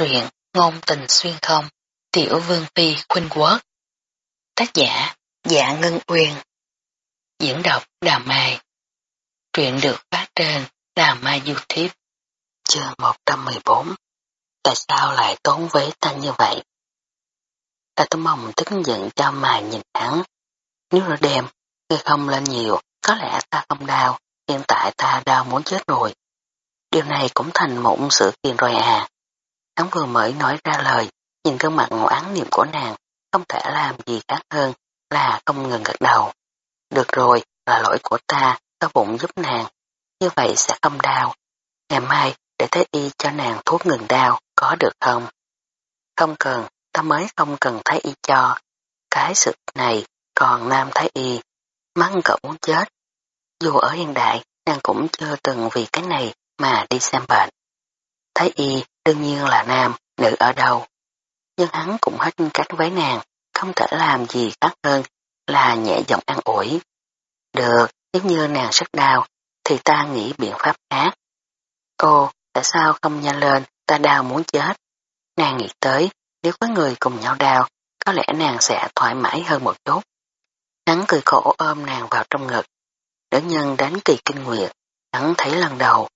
Truyện Ngôn tình xuyên không Tiểu Vương Phi Khuynh Quốc Tác giả Dạ Ngân Uyên Diễn đọc Đà Mai Truyện được phát trên Đà Mai Youtube Chương 114 Tại sao lại tốn với ta như vậy? Ta tấm mong tức giận cho mà nhìn hắn. Nếu nó đêm, khi không lên nhiều, có lẽ ta không đau, hiện tại ta đau muốn chết rồi. Điều này cũng thành một sự kiện rồi à. Hắn vừa mới nói ra lời, nhìn gương mặt oán niệm của nàng, không thể làm gì khác hơn là không ngừng gật đầu. Được rồi, là lỗi của ta, ta bụng giúp nàng, như vậy sẽ không đau. Ngày mai để thấy y cho nàng thuốc ngừng đau, có được không? Không cần, ta mới không cần thấy y cho. Cái sự này còn nam thái y, mắng cậu muốn chết. Dù ở hiện đại, nàng cũng chưa từng vì cái này mà đi xem bệnh. thái y đương nhiên là nam, nữ ở đâu. Nhưng hắn cũng hết cách với nàng, không thể làm gì khác hơn là nhẹ giọng ăn ủi. Được, nếu như nàng rất đau, thì ta nghĩ biện pháp khác. Ô, tại sao không nhanh lên, ta đau muốn chết. Nàng nghĩ tới, nếu có người cùng nhau đau, có lẽ nàng sẽ thoải mái hơn một chút. Hắn cười khổ ôm nàng vào trong ngực. Nữ nhân đánh kỳ kinh nguyệt, hắn thấy lần đầu.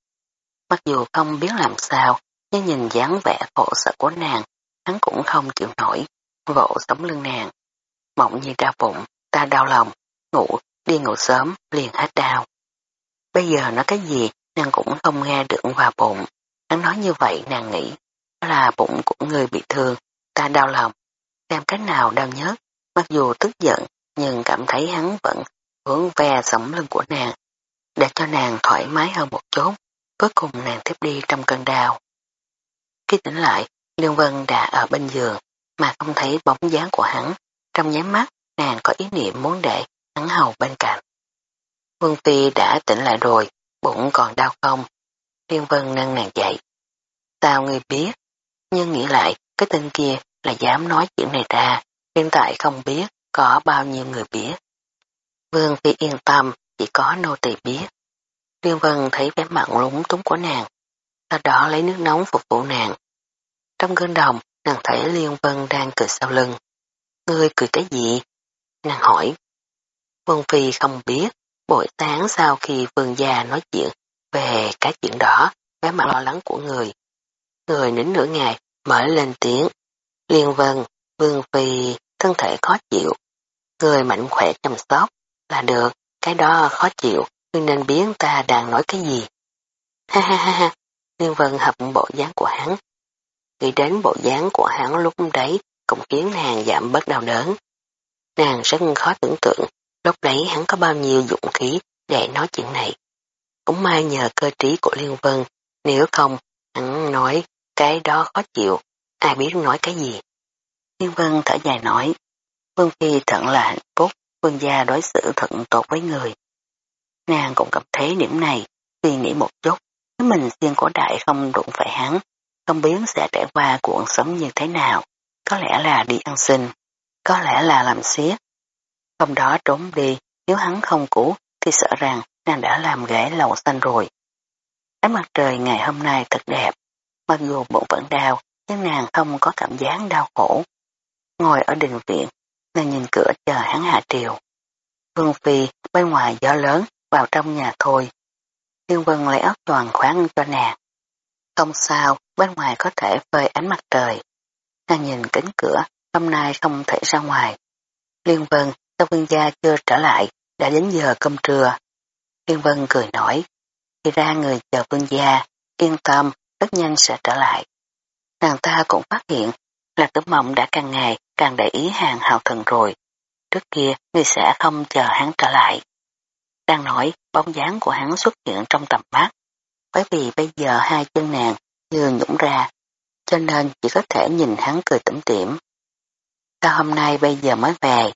Mặc dù không biết làm sao, nhưng nhìn dáng vẻ khổ sở của nàng, hắn cũng không chịu nổi, vỗ sống lưng nàng. Mộng như đau bụng, ta đau lòng, ngủ, đi ngủ sớm, liền hết đau. Bây giờ nói cái gì, nàng cũng không nghe được vào bụng. Hắn nói như vậy nàng nghĩ, là bụng của người bị thương, ta đau lòng. Xem cách nào đau nhất, mặc dù tức giận, nhưng cảm thấy hắn vẫn hướng ve sống lưng của nàng, để cho nàng thoải mái hơn một chút. Cuối cùng nàng tiếp đi trong cơn đau. Khi tỉnh lại, Lương Vân đã ở bên giường, mà không thấy bóng dáng của hắn. Trong nháy mắt, nàng có ý niệm muốn để hắn hầu bên cạnh. Vương Phi đã tỉnh lại rồi, bụng còn đau không? Liên Vân nâng nàng dậy. Sao người biết? Nhưng nghĩ lại, cái tên kia là dám nói chuyện này ra, hiện tại không biết có bao nhiêu người biết. Vương Phi yên tâm, chỉ có nô tỳ biết. Liên Vân thấy vẻ mặt lúng túng của nàng, sau đó lấy nước nóng phục vụ nàng. Trong gương đồng, nàng thấy Liên Vân đang cười sau lưng. Ngươi cười cái gì? Nàng hỏi. Vương Phi không biết, buổi sáng sau khi vương gia nói chuyện về cái chuyện đó, vẻ mặt lo lắng của người. Người nín nửa ngày mở lên tiếng. Liên Vân, Vương Phi, thân thể khó chịu. Người mạnh khỏe chăm sóc là được, cái đó khó chịu, ngươi nên biến ta đang nói cái gì. Ha ha ha ha, Liên Vân hợp bộ dáng của hắn. Nghĩ đến bộ dáng của hắn lúc đấy cũng khiến nàng giảm bớt đau đớn. Nàng rất khó tưởng tượng lúc đấy hắn có bao nhiêu dụng khí để nói chuyện này. Cũng may nhờ cơ trí của Liên Vân, nếu không, hắn nói cái đó khó chịu, ai biết nói cái gì. Liên Vân thở dài nói, Vương Phi thận là hạnh phúc, Vương gia đối xử thận tốt với người. Nàng cũng cảm thấy điểm này, suy nghĩ một chút, nếu mình xuyên cổ đại không đụng phải hắn, không biết sẽ trải qua cuộc sống như thế nào, có lẽ là đi ăn xin, có lẽ là làm xiết. Hôm đó trốn đi, nếu hắn không cũ thì sợ rằng nàng đã làm ghế lầu xanh rồi. Ánh mặt trời ngày hôm nay thật đẹp, mặc dù bụng vẫn đau, nhưng nàng không có cảm giác đau khổ. Ngồi ở đình viện, nàng nhìn cửa chờ hắn hạ triều. Vương Phi bên ngoài gió lớn vào trong nhà thôi. Thiên Vân lấy áo toàn khoáng cho nàng. Không sao, bên ngoài có thể phơi ánh mặt trời. Nàng nhìn cánh cửa, hôm nay không thể ra ngoài. Liên Vân, sao vương gia chưa trở lại, đã đến giờ cơm trưa. Liên Vân cười nói, thì ra người chờ vương gia, yên tâm, rất nhanh sẽ trở lại. Nàng ta cũng phát hiện là tử mộng đã càng ngày càng để ý hàng hào thần rồi. Trước kia người sẽ không chờ hắn trở lại. Đang nói bóng dáng của hắn xuất hiện trong tầm mắt. Bởi vì bây giờ hai chân nàng như nhũng ra, cho nên chỉ có thể nhìn hắn cười tủm tỉm. Sao hôm nay bây giờ mới về?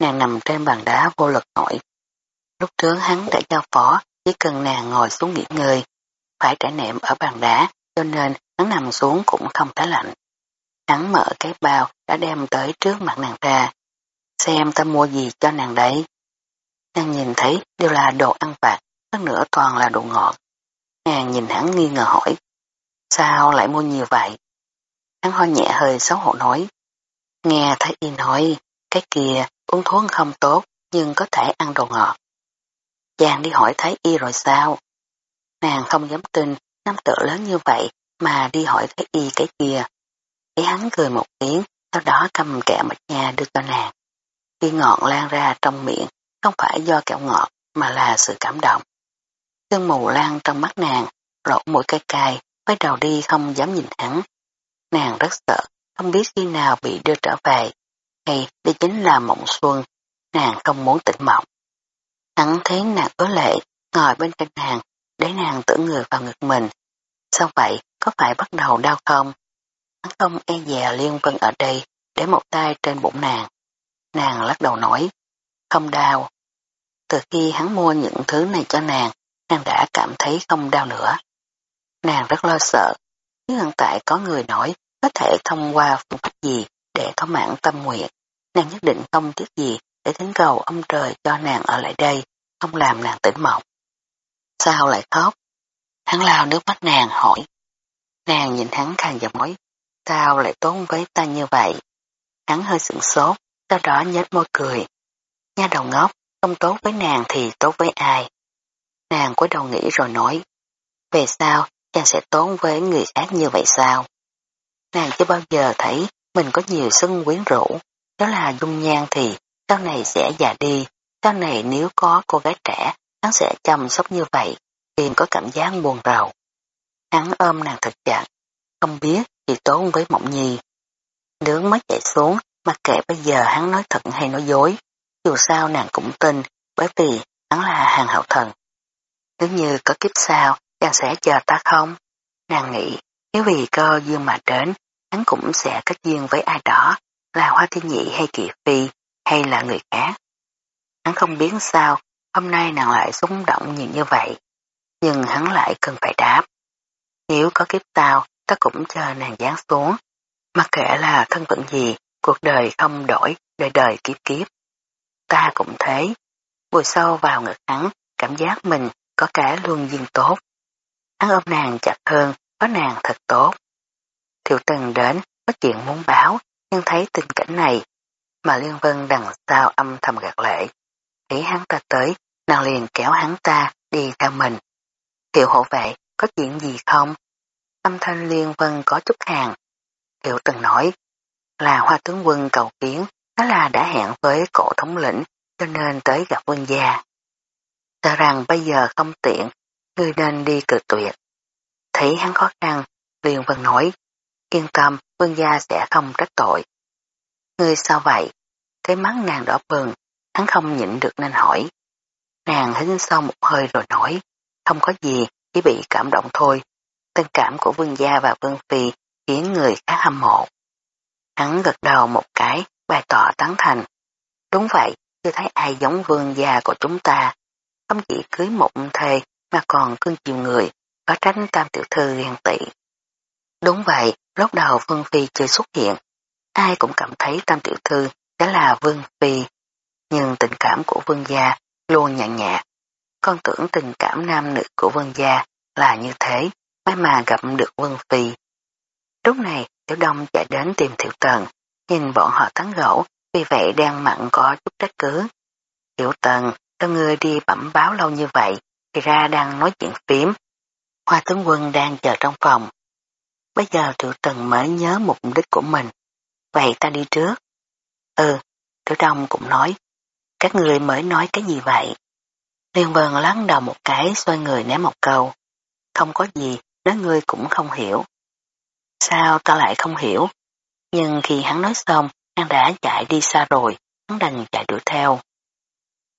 Nàng nằm trên bàn đá vô lực hỏi. Lúc trước hắn đã giao phó, chỉ cần nàng ngồi xuống nghỉ ngơi, phải trải nệm ở bàn đá, cho nên hắn nằm xuống cũng không thấy lạnh. Hắn mở cái bao đã đem tới trước mặt nàng ra. Xem ta mua gì cho nàng đấy. Nàng nhìn thấy đều là đồ ăn vặt, hơn nữa toàn là đồ ngọt. Nàng nhìn hắn nghi ngờ hỏi. Sao lại mua nhiều vậy? Hắn ho nhẹ hơi xấu hổ nói. Nghe thấy y nói, cái kia uống thuốc không tốt nhưng có thể ăn đồ ngọt. Giang đi hỏi thấy y rồi sao? Nàng không dám tin năm tự lớn như vậy mà đi hỏi thấy y cái kia. Thấy hắn cười một tiếng, sau đó cầm kẹo mạch nha đưa cho nàng. Y ngọt lan ra trong miệng, không phải do kẹo ngọt mà là sự cảm động. Sương mù lan trong mắt nàng, lỗ mũi cay cay, quay đầu đi không dám nhìn hắn. Nàng rất sợ, không biết khi nào bị đưa trở về, hay đây chính là mộng xuân, nàng không muốn tỉnh mộng. Hắn thấy nàng có lệ, ngồi bên cạnh nàng, để nàng tưởng người vào ngực mình. Sao vậy, có phải bắt đầu đau không? Hắn không e dè liên vân ở đây, để một tay trên bụng nàng. Nàng lắc đầu nói, không đau. Từ khi hắn mua những thứ này cho nàng, nàng đã cảm thấy không đau nữa. Nàng rất lo sợ, nếu hiện tại có người nói có thể thông qua phương pháp gì để thỏa mãn tâm nguyện, nàng nhất định không tiếc gì để thỉnh cầu ông trời cho nàng ở lại đây, không làm nàng tỉnh mộng. Sao lại khóc? Hắn lao nước mắt nàng hỏi. Nàng nhìn hắn khang giọng nói, sao lại tốn với ta như vậy? Hắn hơi sửng sốt, sau đó nhếch môi cười. Nha đầu ngốc, không tốt với nàng thì tốt với ai? Nàng cúi đầu nghĩ rồi nói, về sao chàng sẽ tốn với người khác như vậy sao? Nàng chưa bao giờ thấy mình có nhiều sân quyến rũ, đó là dung nhan thì sau này sẽ già đi, sau này nếu có cô gái trẻ, hắn sẽ chăm sóc như vậy, liền có cảm giác buồn rầu. Hắn ôm nàng thật chặt, không biết thì tốn với mộng nhi. Nước mắt chạy xuống, mặc kệ bây giờ hắn nói thật hay nói dối, dù sao nàng cũng tin, bởi vì hắn là hàng hậu thần. Nếu như có kiếp sau, chàng sẽ chờ ta không? Nàng nghĩ, nếu vì cơ duyên mà đến, hắn cũng sẽ kết duyên với ai đó, là Hoa Thiên Nhị hay Kỳ Phi, hay là người khác. Hắn không biết sao, hôm nay nàng lại xúc động nhiều như vậy, nhưng hắn lại cần phải đáp. Nếu có kiếp sau, ta cũng chờ nàng giáng xuống, mặc kệ là thân phận gì, cuộc đời không đổi, đời đời kiếp kiếp. Ta cũng thế, vùi sâu vào ngực hắn, cảm giác mình có cả luôn duyên tốt. Hắn ôm nàng chặt hơn, có nàng thật tốt. Thiệu Tần đến, có chuyện muốn báo, nhưng thấy tình cảnh này, mà Liên Vân đằng sau âm thầm gạt lệ. Thấy hắn ta tới, nàng liền kéo hắn ta đi theo mình. Thiệu hộ vệ, có chuyện gì không? Âm thanh Liên Vân có chút hàng. Thiệu Tần nói, là hoa tướng quân cầu kiến, đó là đã hẹn với cổ thống lĩnh, cho nên tới gặp quân gia. Sợ rằng bây giờ không tiện, ngươi nên đi cực tuyệt. Thấy hắn khó khăn, liền vân nói, yên tâm, vương gia sẽ không trách tội. Ngươi sao vậy? Thấy mắt nàng đỏ bừng, hắn không nhịn được nên hỏi. Nàng hít sâu một hơi rồi nói, không có gì, chỉ bị cảm động thôi. Tình cảm của vương gia và vương phi khiến người khá hâm mộ. Hắn gật đầu một cái, bày tỏ tán thành. Đúng vậy, chưa thấy ai giống vương gia của chúng ta. Không chỉ cưới một thê mà còn cưng chiều người, có tránh tam tiểu thư ghen tị. Đúng vậy, lúc đầu Vương Phi chưa xuất hiện, ai cũng cảm thấy tam tiểu thư đã là Vương Phi, nhưng tình cảm của Vương gia luôn nhạt nhạt. Con tưởng tình cảm nam nữ của Vương gia là như thế, may mà gặp được Vương Phi. Lúc này, Tiểu Đông chạy đến tìm Tiểu Tần, nhìn bọn họ tán gỗ, vì vậy đang mặn có chút trách cứ. Tiểu Tần, các ngươi đi bẩm báo lâu như vậy, thì ra đang nói chuyện phím, Hoa tướng quân đang chờ trong phòng. Bây giờ Tiểu Tần mới nhớ mục đích của mình. Vậy ta đi trước. Ừ, Tiểu Đông cũng nói. Các người mới nói cái gì vậy? Liên Vân lắng đầu một cái xoay người ném một câu. Không có gì, nói ngươi cũng không hiểu. Sao ta lại không hiểu? Nhưng khi hắn nói xong, hắn đã chạy đi xa rồi, hắn đành chạy đuổi theo.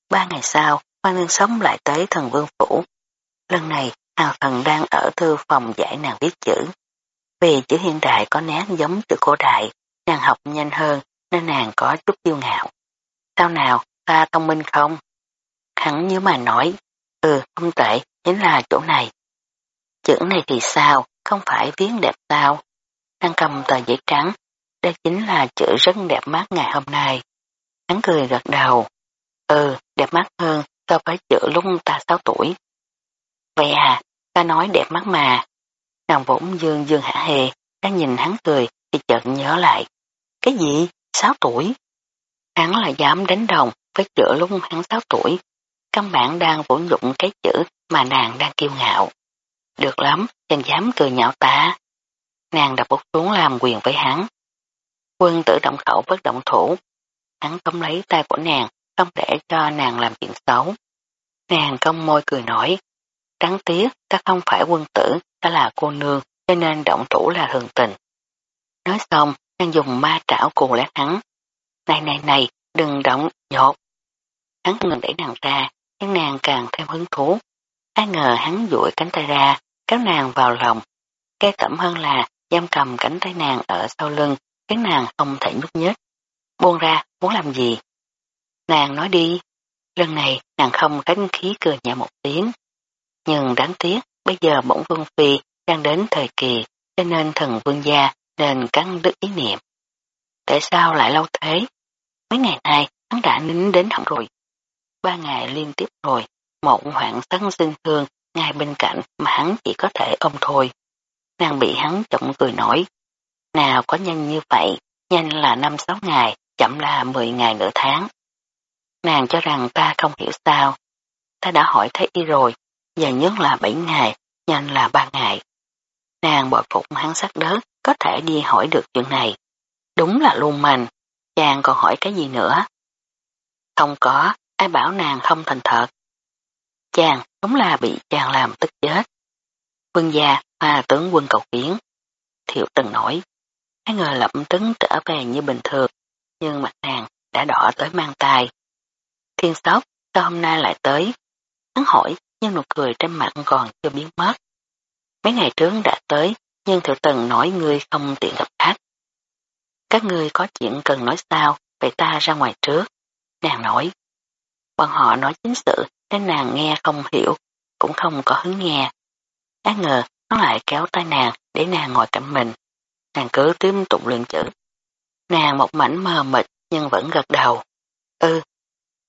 Ba ngày sau, Hoa Nương sống lại tới thần vương phủ. Lần này, Hàng thần đang ở thư phòng giải nàng viết chữ. Vì chữ hiện đại có nét giống chữ cổ đại, nàng học nhanh hơn nên nàng có chút kiêu ngạo. Sao nào, ta thông minh không? Hắn như mà nói, ừ, không tệ, chính là chỗ này. Chữ này thì sao, không phải viết đẹp sao? Nàng cầm tờ giấy trắng, đây chính là chữ rất đẹp mắt ngày hôm nay. Hắn cười gật đầu, ừ, đẹp mắt hơn so với chữ lúc ta 6 tuổi. Vậy à, ta nói đẹp mắt mà. Nàng vũng dương dương hả hề, đang nhìn hắn cười, thì chợt nhớ lại. Cái gì? 6 tuổi? Hắn là dám đánh đồng với chữ lúc hắn 6 tuổi. Căn bản đang vũ dụng cái chữ mà nàng đang kiêu ngạo. Được lắm, chàng dám cười nhạo ta. Nàng đập bút xuống làm quyền với hắn. Quân tử động khẩu bất động thủ. Hắn tóm lấy tay của nàng, không để cho nàng làm chuyện xấu. Nàng cong môi cười nói, đáng tiếc ta không phải quân tử, ta là cô nương, cho nên động thủ là thường tình. Nói xong, nàng dùng ma trảo cù lát hắn. Này này này, đừng động, nhột. Hắn ngừng đẩy nàng ra, nhưng nàng càng thêm hứng thú. Ai ngờ hắn duỗi cánh tay ra, kéo nàng vào lòng. Cái tẩm hơn là giam cầm cánh tay nàng ở sau lưng, khiến nàng không thể nhúc nhích. Buông ra, muốn làm gì? Nàng nói đi. Lần này nàng không cánh khí cười nhẹ một tiếng. Nhưng đáng tiếc, bây giờ bổng vương phi đang đến thời kỳ, cho nên thần vương gia nên cắn đứt ý niệm. Tại sao lại lâu thế? Mấy ngày nay hắn đã nín đến hỏng rồi. Ba ngày liên tiếp rồi, một hoạn sắn sinh thương ngay bên cạnh mà hắn chỉ có thể ôm thôi. Nàng bị hắn chậm cười nổi. Nào có nhanh như vậy, nhanh là năm sáu ngày, chậm là mười ngày nửa tháng. Nàng cho rằng ta không hiểu sao. Ta đã hỏi thấy y rồi, giờ nhất là bảy ngày, nhanh là ba ngày. Nàng bội phục hắn sắc đớt, có thể đi hỏi được chuyện này. Đúng là luôn mành chàng còn hỏi cái gì nữa? Không có, ai bảo nàng không thành thật. Chàng đúng là bị chàng làm tức chết. Quân gia, hoa tướng quân cầu kiến. Thiệu từng nói, ai ngờ lập tức trở về như bình thường, nhưng mặt nàng đã đỏ tới mang tay. Thiên sóc, sao hôm nay lại tới? Hắn hỏi, nhưng nụ cười trên mặt còn chưa biến mất. Mấy ngày trước đã tới, nhưng Thiệu Tần nói ngươi không tiện gặp khách. Các ngươi có chuyện cần nói sao, vậy ta ra ngoài trước. Nàng nói. Bọn họ nói chính sự nên nàng nghe không hiểu, cũng không có hứng nghe. Á ngờ nó lại kéo tay nàng để nàng ngồi cạnh mình. Nàng cứ tiếp tục luyện chữ. Nàng một mảnh mờ mịt nhưng vẫn gật đầu. Ừ,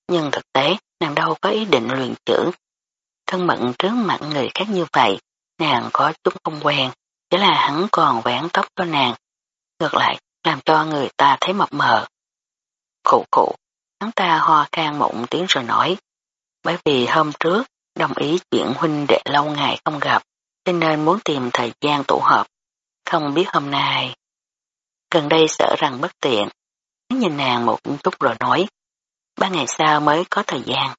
nhưng thực tế nàng đâu có ý định luyện chữ. Thân mận trước mặt người khác như vậy, nàng có chút không quen, chỉ là hắn còn vén tóc cho nàng. Ngược lại, làm cho người ta thấy mập mờ. Khủ khủ, hắn ta ho khan một tiếng rồi nói, bởi vì hôm trước đồng ý chuyện huynh đệ lâu ngày không gặp, cho nên muốn tìm thời gian tụ họp. Không biết hôm nay. Gần đây sợ rằng bất tiện. Hắn nhìn nàng một chút rồi nói, ba ngày sau mới có thời gian.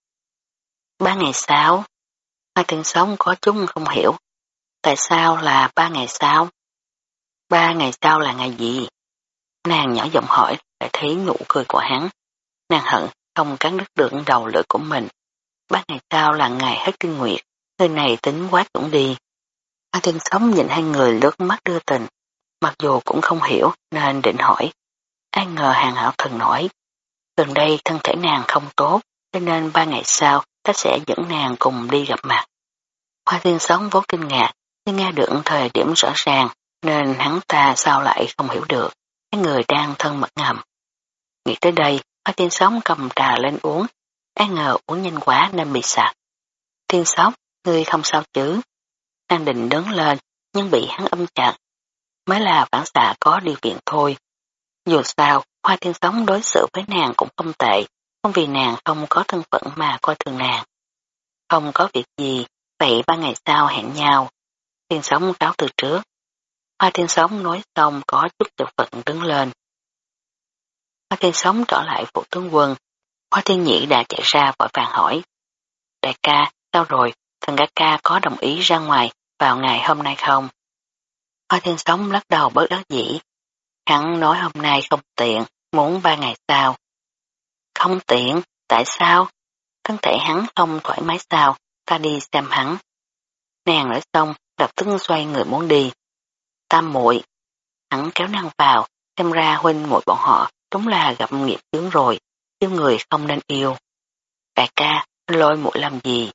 Ba ngày sau? Hai tiếng sống có chúng không hiểu. Tại sao là ba ngày sau? Ba ngày sau là ngày gì? Nàng nhỏ giọng hỏi, lại thấy nụ cười của hắn. Nàng hận, không cắn đứt được đầu lưỡi của mình. Ba ngày sau là ngày hết kinh nguyệt, người này tính quá chuẩn đi. Hoa thiên sống nhìn hai người lướt mắt đưa tình, mặc dù cũng không hiểu nên định hỏi. Ai ngờ hàng hảo thần nói, gần đây thân thể nàng không tốt, cho nên ba ngày sau ta sẽ dẫn nàng cùng đi gặp mặt. Hoa thiên sống vốn kinh ngạc, nhưng nghe được thời điểm rõ ràng, nên hắn ta sao lại không hiểu được, cái người đang thân mật ngầm. Nghĩ tới đây, Hoa thiên sống cầm trà lên uống, ai ngờ uống nhanh quá nên bị sặc. Thiên Sống, ngươi không sao chứ? Nàng định đứng lên, nhưng bị hắn âm chặt. Mới là phản xạ có điều kiện thôi. Dù sao, Hoa Thiên Sống đối xử với nàng cũng không tệ, không vì nàng không có thân phận mà coi thường nàng. Không có việc gì, vậy ba ngày sau hẹn nhau. Thiên Sống cáo từ trước. Hoa Thiên Sống nói xong có chút chật phận đứng lên. Hoa Thiên Sống trở lại phụ tướng quân. Hoa Thiên Nhĩ đã chạy ra vội vàng hỏi. Đại ca, sao rồi, thần ca ca có đồng ý ra ngoài vào ngày hôm nay không? Hoa Thiên Sống lắc đầu bớt đắc dĩ. Hắn nói hôm nay không tiện, muốn ba ngày sau. Không tiện, tại sao? Thân thể hắn không thoải mái sao, ta đi xem hắn. Nàng nói xong, lập tức xoay người muốn đi. Tam muội hắn kéo nàng vào, xem ra huynh muội bọn họ đúng là gặp nghiệp chướng rồi, yêu người không nên yêu. Đại ca, lôi muội làm gì?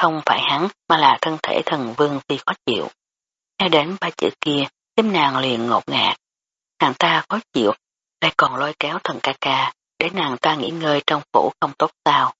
Không phải hắn mà là thân thể thần vương phi khó chịu. Nghe đến ba chữ kia, tim nàng liền ngột ngạt. Nàng ta khó chịu, lại còn lôi kéo thần ca ca, để nàng ta nghỉ ngơi trong phủ không tốt sao.